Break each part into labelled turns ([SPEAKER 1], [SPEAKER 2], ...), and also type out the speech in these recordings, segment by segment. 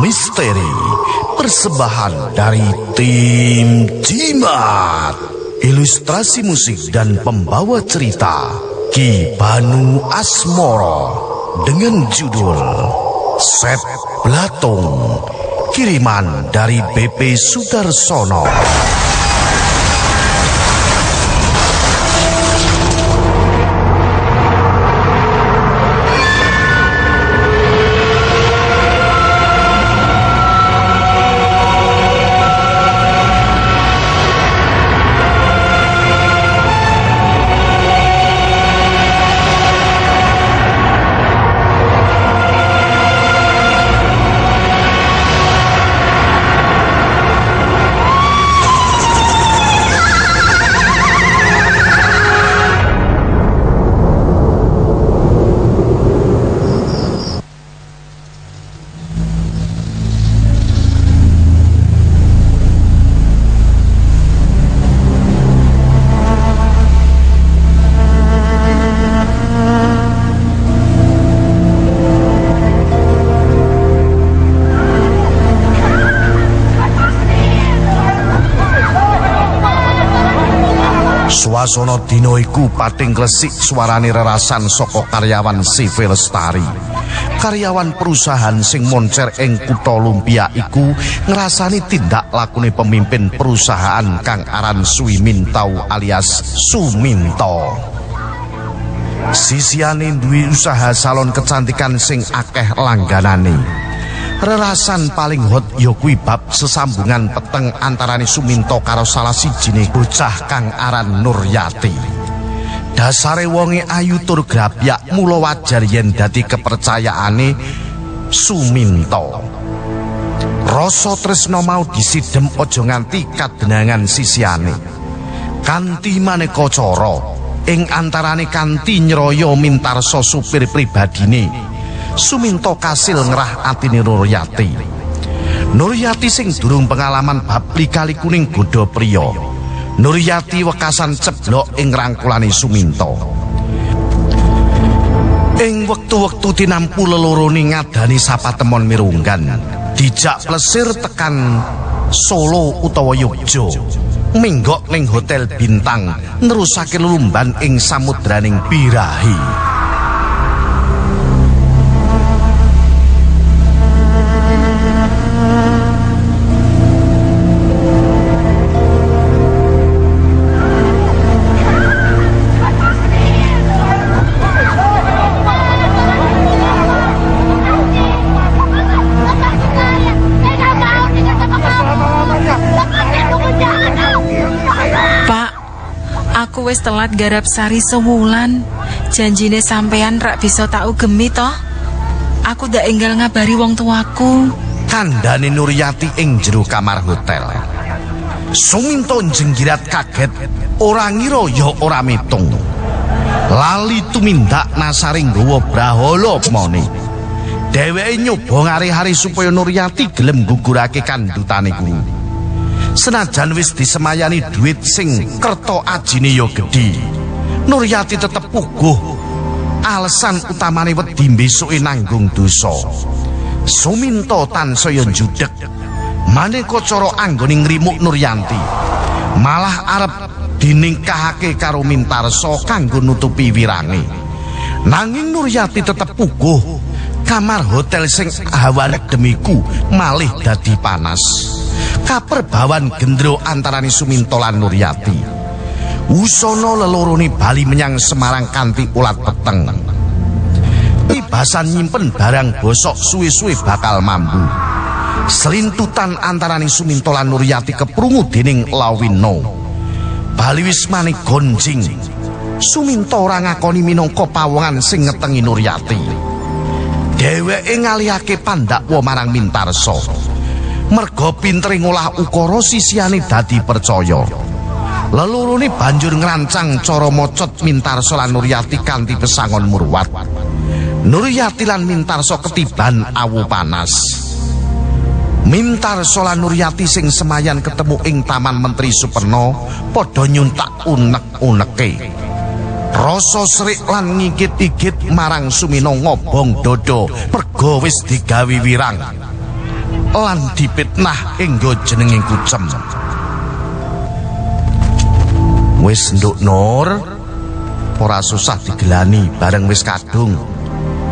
[SPEAKER 1] Misteri persembahan dari tim Jimat. Ilustrasi musik dan pembawa cerita Ki Banu Asmoro dengan judul Set Blatung. Kiriman dari BP Sudarsono. Swasana dina iku pating klesik suarane rerasan saka karyawan CV Lestari. Karyawan perusahaan sing moncer ing kutha Lumpia iku ngrasani tindak lakune pemimpin perusahaan kang aran Suimintau alias Suminto. Sisiane duwe usaha salon kecantikan sing akeh langganane. Rerasan paling hot ya kuwi bab sesambungan peteng antarane Suminto karo salah sijine bocah kang aran Nuryati. Dasare wonge ayu tur grabyak mula wajar yen dadi kepercayaane Suminto. Rasa tresno mau disidhem aja nganti kadenangan sisiane. Kanthi maneka cara ing antarane kanthi nyroya mintarsa supir pribadine. Suminto kasil ngerah atine Nuryati. Nuryati sing durung pengalaman bab kali kuning godha priya. Nuryati wekasan ceblok ing rangkulane Suminto. Ing wektu-wektu tinampu lelorone ngadani sapa temon mirunggan, dijak plesir tekan Solo utawa Yogya. Minggok ning hotel bintang nerusake lelumban ing samudraning birahi.
[SPEAKER 2] Wis telat garap sari sewulan. Janjine sampean rak bisa tak ugemi toh. Aku dak enggal ngabari wong tuaku.
[SPEAKER 1] Kandane Nuryati ing jero kamar hotel. Suminto jenggirat kaget, ora ngira ya ora mitung. Lali tumindak nasaring nggawa brahala mone. Dheweke nyoba ngari-hari supaya Nuryati gelem gugurake kandutane kuwi. Senajan wis disemayani duit sing kerto ajine ya gedhi Nuryati tetep puguh alasan utamane wedi besuke nanggung dosa. Suminto tansaya judeg maneka cara anggone ngrimuk Nuryanti malah arep diningkahake karo Mintarsa kanggo nutupi wirange. Nanging Nuryati tetep puguh kamar hotel sing hawane demiku malih dadi panas kaperbawan gendro antarani Suminto lan Nuryati. Usono lelorone bali menyang Semarang kanthi ulat peteng. Ibasan nyimpen barang bosok suwe-suwe bakal mambu. Selintutan antarani Suminto lan Nuryati keprungu dening Lawino. Bali wis gonjing. Suminto ora ngakoni minangka pawongan sing ngetengi Nuryati. Dheweke ngalihake pandakwa marang Mintarsa. merga pintere ngolah ukara sisiane dadi percaya. Lelurune banjur ngrancang cara mocot Mintarsa lan Nuryati kanthi pesangon murwat. Nuryati lan Mintarsa ketiban awu panas. Mintarsa lan Nuryati sing semayan ketemu ing Taman Menteri Superno padha nyuntak unek-uneke. Rasa srik lan ngikit-ikit marang Sumino ngobong dodo pergo wis digawi wirang. Lan dipitnah enggo jenenging kucem. Wis nduk Nur, ora susah digelani bareng wis kadung.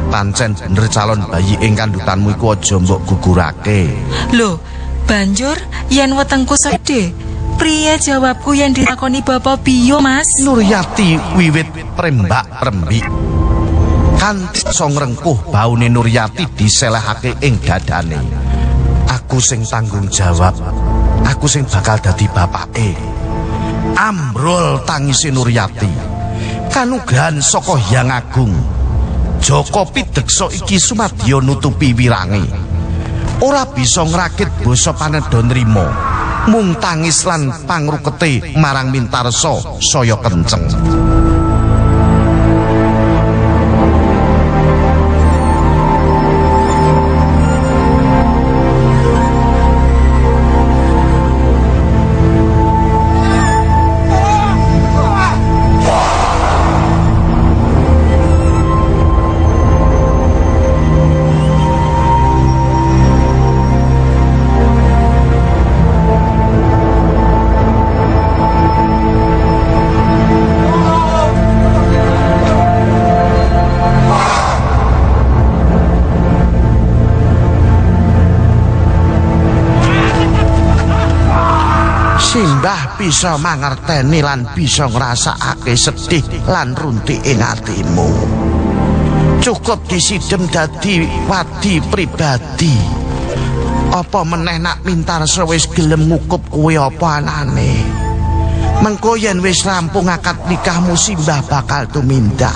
[SPEAKER 1] Pancen bener calon bayi ing kandhutanmu iku aja mbok gugurake.
[SPEAKER 2] Lho, banjur yen wetengku sedhe, priye jawabku yang dilakoni Bapak Biyo, Mas?
[SPEAKER 1] Nuryati wiwit prembak prembik. Kanthi song rengkuh baune Nuryati diselehake ing dadane. Aku sing tanggung jawab. Aku sing bakal dadi bapake. Ambrol tangisi Nuryati. Kanugrahan saka Hyang Agung. Joko Pideksa iki sumadya nutupi wirange. Ora bisa ngrakit basa panedon nrimo. Mung tangis lan pangrukete marang Mintarsa saya kenceng. Simbah bisa mangerteni lan bisa ngrasakake sedih lan runtik ing atimu. Cukup disidem dadi wadi pribadi. Apa meneh nak mintarsa wis gelem ngukup kuwi apa anane? Mengko yen wis rampung akad nikahmu simbah bakal tumindak.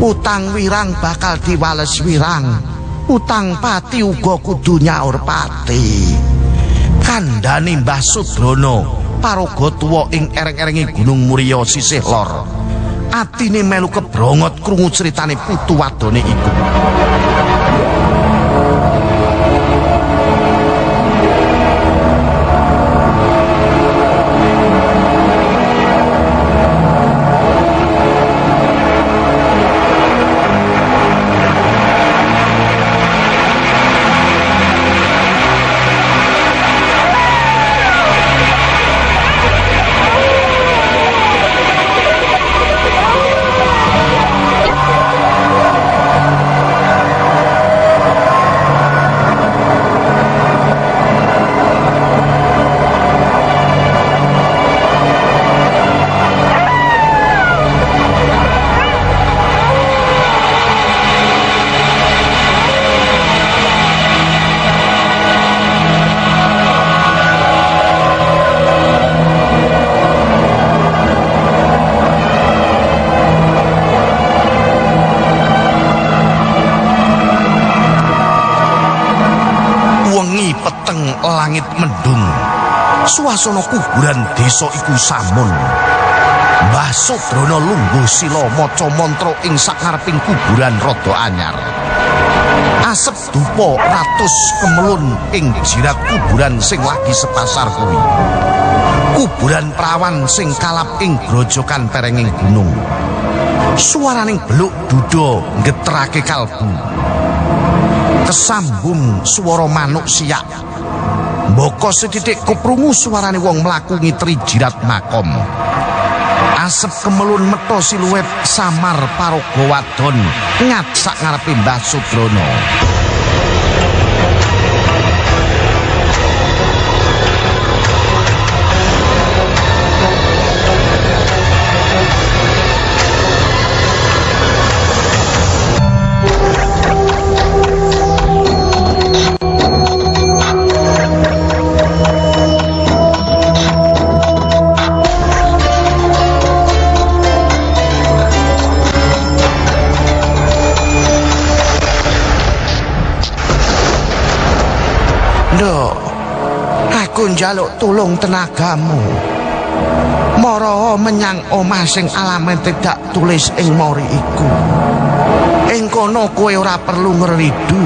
[SPEAKER 1] Utang wirang bakal diwales wirang. Utang pati uga kudu nyaur pati. kandhane Mbah Sudrono paraga tuwa ing ereng-erenge Gunung Muria sisih lor. Atine melu kebrongot krungu critane putu wadone iku. Langit mendung. Suasana kuburan desa iku samun. Mbah Sudrono lungguh sila maca mantra ing sakareping kuburan rada anyar. Asep dupa ratus kemelun ing jirat kuburan sing lagi sepasar kuwi. Kuburan prawan sing kalap ing grojokan perenging gunung. Suaraning beluk duda ngeterake kalbu. Kesambung swara manuk siak. Mboko sedidik keprungu suarane wong mlaku ngitri jirat makom. Asep kemelun meto siluet samar paraga wadon ngacak ngarepe Mbah Sudrono. Njaluk tulung tenagamu. Mara menyang omah sing alame tidak tulis ing mori iku. Ing kono kowe ora perlu ngridu.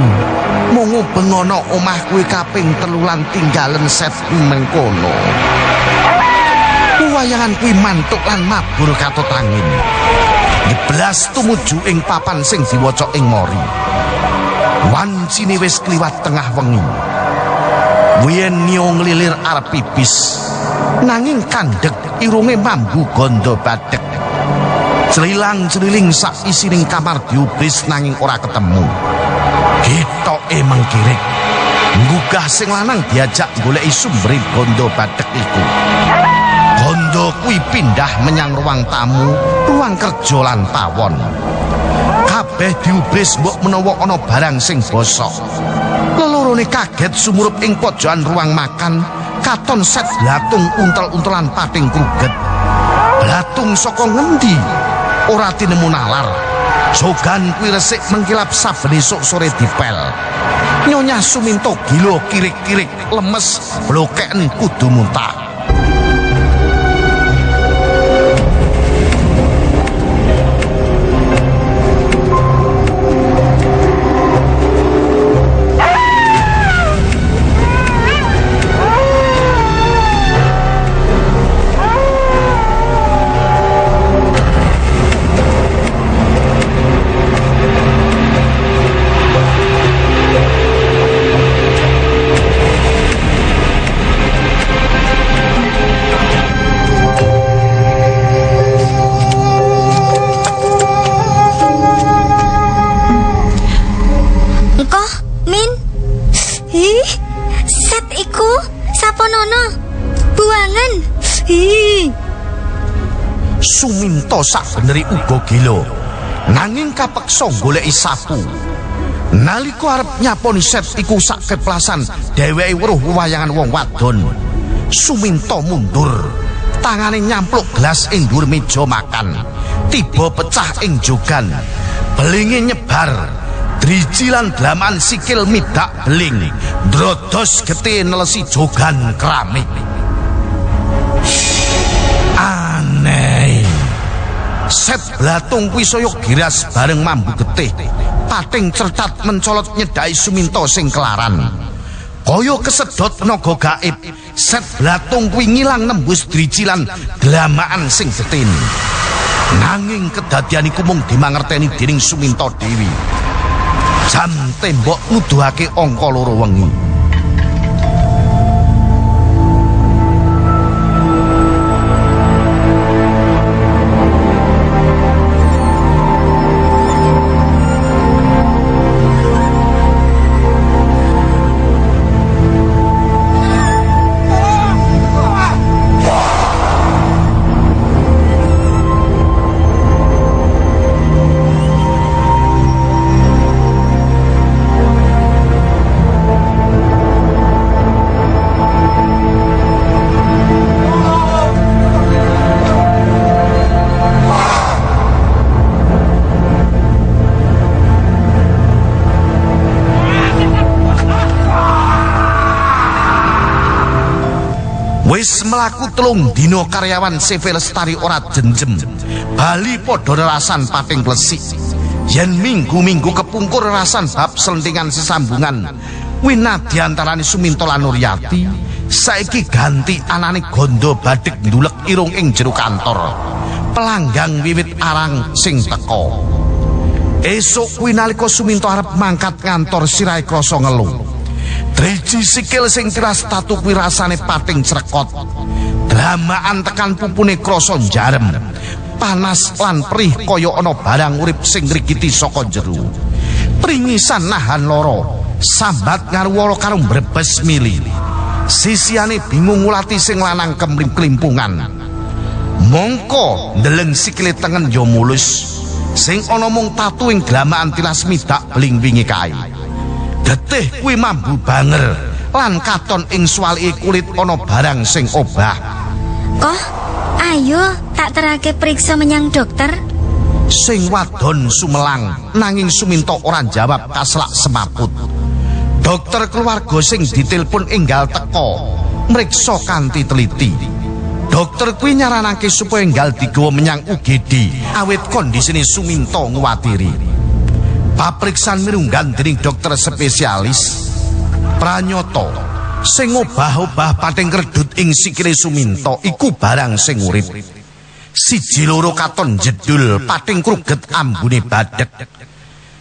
[SPEAKER 1] Mung bengono omah kuwi kaping telu lan tinggalen set mengkono. Wayangan kuwi mantuk lan mabur katut angin. Nyeblas tumuju ing papan sing diwaca ing mori. Wancine wis kliwat tengah wengi. Wien nio nglilir arep pipis. Nanging kandhek irunge mambu gondo badhek. Celilang-celiling sak isining kamar diubris nanging ora ketemu. Gitoke mengkirik. Nggugah sing lanang diajak goleki sumbere gondo badhek iku. Gondo kuwi pindah menyang ruang tamu, ruang kerja lan pawon. Kabeh diubris mbok menawa ana barang sing bosok. Lelorone kaget sumurup ing pojokan ruang makan, katon set blatung untel-untelan pating kruget. Blatung saka ngendi? Ora tinemu nalar. Jogan kuwi resik mengkilap saben esuk sore dipel. Nyonya Suminto gilo kirik-kirik lemes blokeken kudu muntah. Suminto sak beneri uga gila. Nanging kapeksa goleki sapu. Nalika arep nyaponi set iku sak keplasan, dheweke weruh wayangan wong wadon. Suminto mundur. Tangane nyampluk gelas ing dhuwur meja makan. Tiba pecah ing jogan. Belinge nyebar. Driji lan sikil midak beling. Drodos getih nelesi jogan keramik. Set blatung kuwi saya giras bareng mambu getih. Pating certat mencolot nyedai Suminto sing kelaran. Kaya kesedot naga gaib, set blatung kuwi ngilang nembus dricilan dlamaan sing getin. Nanging kedadian iku mung dimangerteni dening Suminto Dewi. Jam tembok nuduhake angka loro wengi. Wis melaku telung dino karyawan CV Lestari ora jenjem. Bali padha rasan pating plesik. Yen minggu-minggu kepungkur rasan bab selentingan sesambungan. Wina Suminto lan Nuryati, saiki ganti anane gondo badhek ndulek irung ing jero kantor. Pelanggang wiwit arang sing teko. Esuk kuwi nalika Suminto arep mangkat ngantor sirahe krasa ngeluh. Driji sikil sing tiras tatu kuwi rasane pating crekot. Dramaan tekan pupune krasa jarem. Panas lan perih kaya ana barang urip sing ngrigiti saka jero. Pringisan nahan loro, sambat ngarwala karo mbrebes mili. Sisiane bingung ngulati sing lanang kemlim-klimpungan. Mongko ndeleng sikile tengen ya mulus. Sing ana mung tatu ing glamaan tilas midak bling wingi kae. Getih kuwi mambu banger lan katon ing swalike kulit ana barang sing obah.
[SPEAKER 3] Koh, ayo tak terake periksa menyang dokter.
[SPEAKER 1] Sing wadon sumelang nanging Suminto ora jawab kaslak semaput. Dokter keluarga sing ditelepon enggal teko mriksa kanthi teliti. Dokter kuwi nyaranake supaya enggal digawa menyang UGD awit kondisine Suminto nguwatiri. Papriksan mirunggan dening dokter spesialis Pranyoto sing obah-obah pating kredut ing sikile Suminto iku barang sing urip. Siji loro katon jedul pating kruget ambune badhek.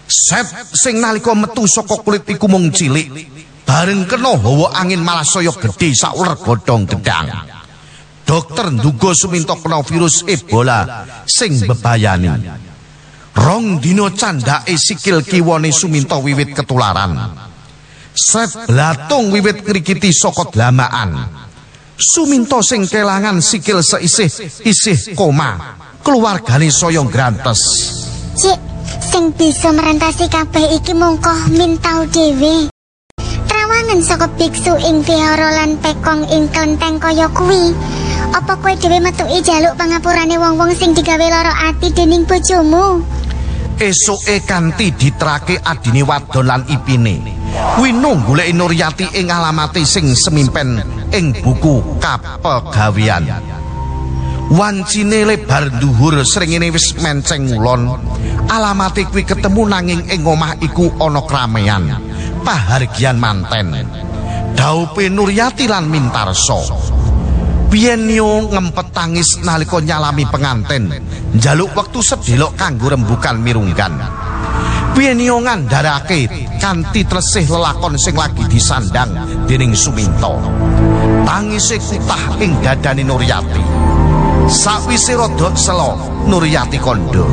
[SPEAKER 1] Set sing nalika metu saka kulit iku mung cilik, bareng kena hawa angin malah saya gedhe sauler godhong gedang. Dokter nduga suminto kena virus Ebola sing bebayani. Rong dino candake sikil kiwane suminto wiwit ketularan. Set blatung wiwit ngrikiti saka dlamaan. Suminto sing kelangan sikil seisih isih koma. Keluargane saya grantes.
[SPEAKER 3] Cik, sing bisa merentasi kabeh iki mungkoh mintau dhewe. Trawangan saka biksu ing vihara lan pekong ing kelenteng kaya kuwi. Apa kowe dhewe metuki jaluk pangapurane wong-wong sing digawe lara ati dening bojomu?
[SPEAKER 1] Esuke kanthi ditrake adine wadon lan ipine. Wino goleki Nuryati ing alamate sing semimpen ing buku kapegawean. Wancine lebar dhuwur srengenge wis menceng ngulon. Alamate kuwi ketemu nanging ing omah iku ana kramean. Pahargian manten. Daupe Nuryati lan Mintarso. Biyen yo ngempet tangis nalika nyalami penganten, njaluk wektu sedelok kanggo rembukan mirunggan. Biyen yo ngandharake kanthi tresih lelakon sing lagi disandang dening Suminto. Tangise kutah ing dadane Nuryati. Sawise rada selo, Nuryati kondo.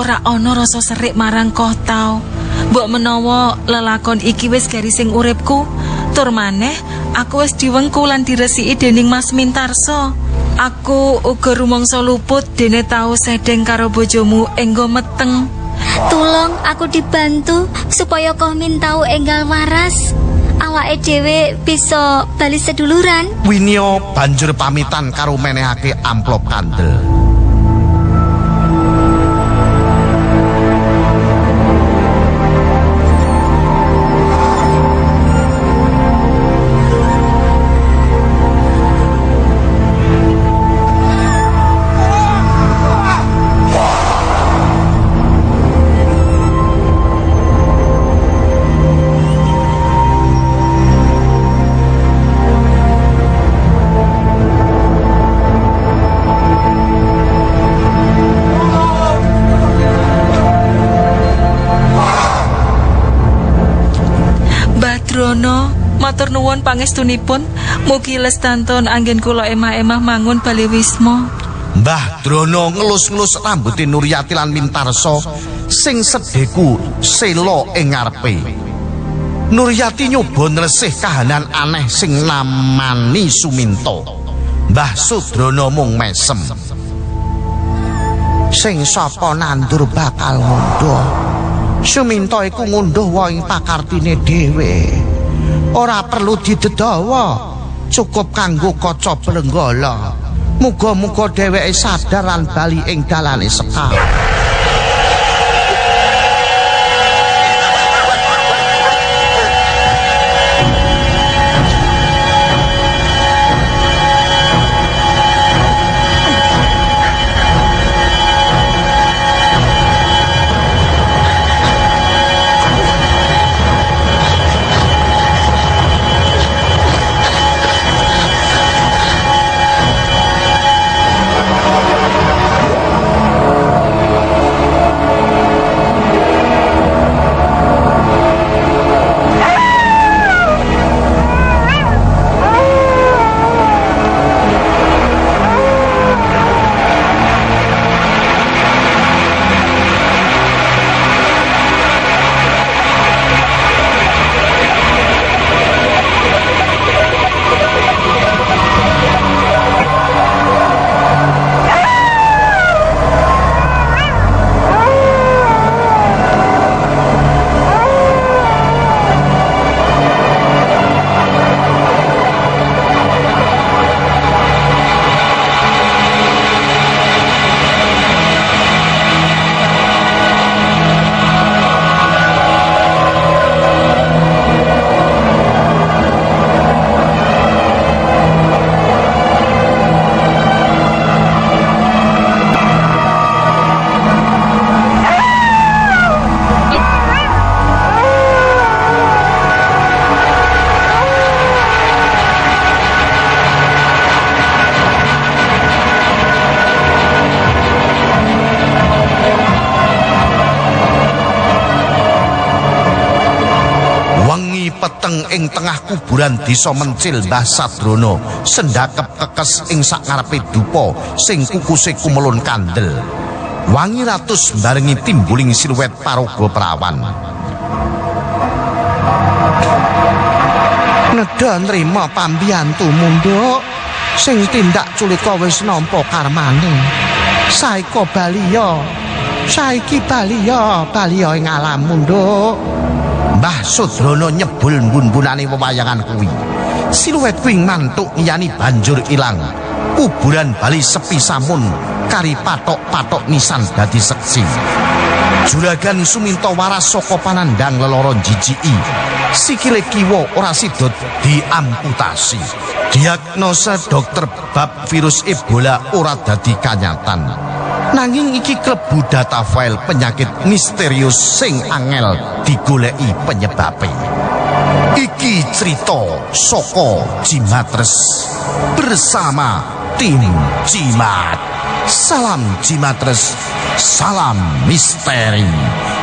[SPEAKER 2] Ora ana rasa serik marang koh tau. Mbok menawa lelakon iki wis garising uripku, tur maneh aku wis diwengku lan diresiki dening Mas Mintarso. Aku uga rumangsa luput dene tau sedeng karo bojomu enggo meteng.
[SPEAKER 3] Tulung aku dibantu supaya kau mintau enggal waras. Awake dhewe bisa bali seduluran.
[SPEAKER 1] Winio banjur pamitan karo menehake amplop kandel.
[SPEAKER 2] Pangestunipun. Mugi lestanton anggen kula emah-emah mangun bali wisma.
[SPEAKER 1] Mbah Drono ngelus-ngelus rambuté Nuryati lan Mintarso sing sedheku selo ing ngarepe. Nuryati nyoba nresih kahanan aneh sing namani Suminto. Mbah Sudrono mung mesem. Sing sapa nandur bakal ngunduh. Suminto iku ngunduh wae pakartine dhewe. Ora perlu didedawa, cukup kanggo kaca blenggala. Muga-muga dheweke sadar lan bali ing dalane sekar. Peteng ing tengah kuburan desa Mencil Mbah Sadrono sendakep kekes ing sangarepe dupa sing kukuse kumelun kandel. Wangi ratus barengi timbuling siluet paraga perawan. Nedha nrimo pambiyantumu, Nduk. Sing tindak culika wis nampa karmane. Saiko baliya. Saiki baliya, baliya ing alammu, Nduk. Mbah Sudrono nyebul mbun-bunane wewayangan kuwi. Siluet wing mantuk ngiyani banjur ilang. Kuburan Bali sepi samun kari patok-patok nisan dadi seksi. Juragan Suminto waras saka panandang leloro jijiki. Sikile kiwa ora sidot diamputasi. Diagnosa dokter bab virus Ebola ora dadi kanyatan. Nanging iki klebu data file penyakit misterius sing angel digoleki penyebabe. Iki cerita saka Jimatres bersama tim Jimat. Salam Jimatres, salam misteri.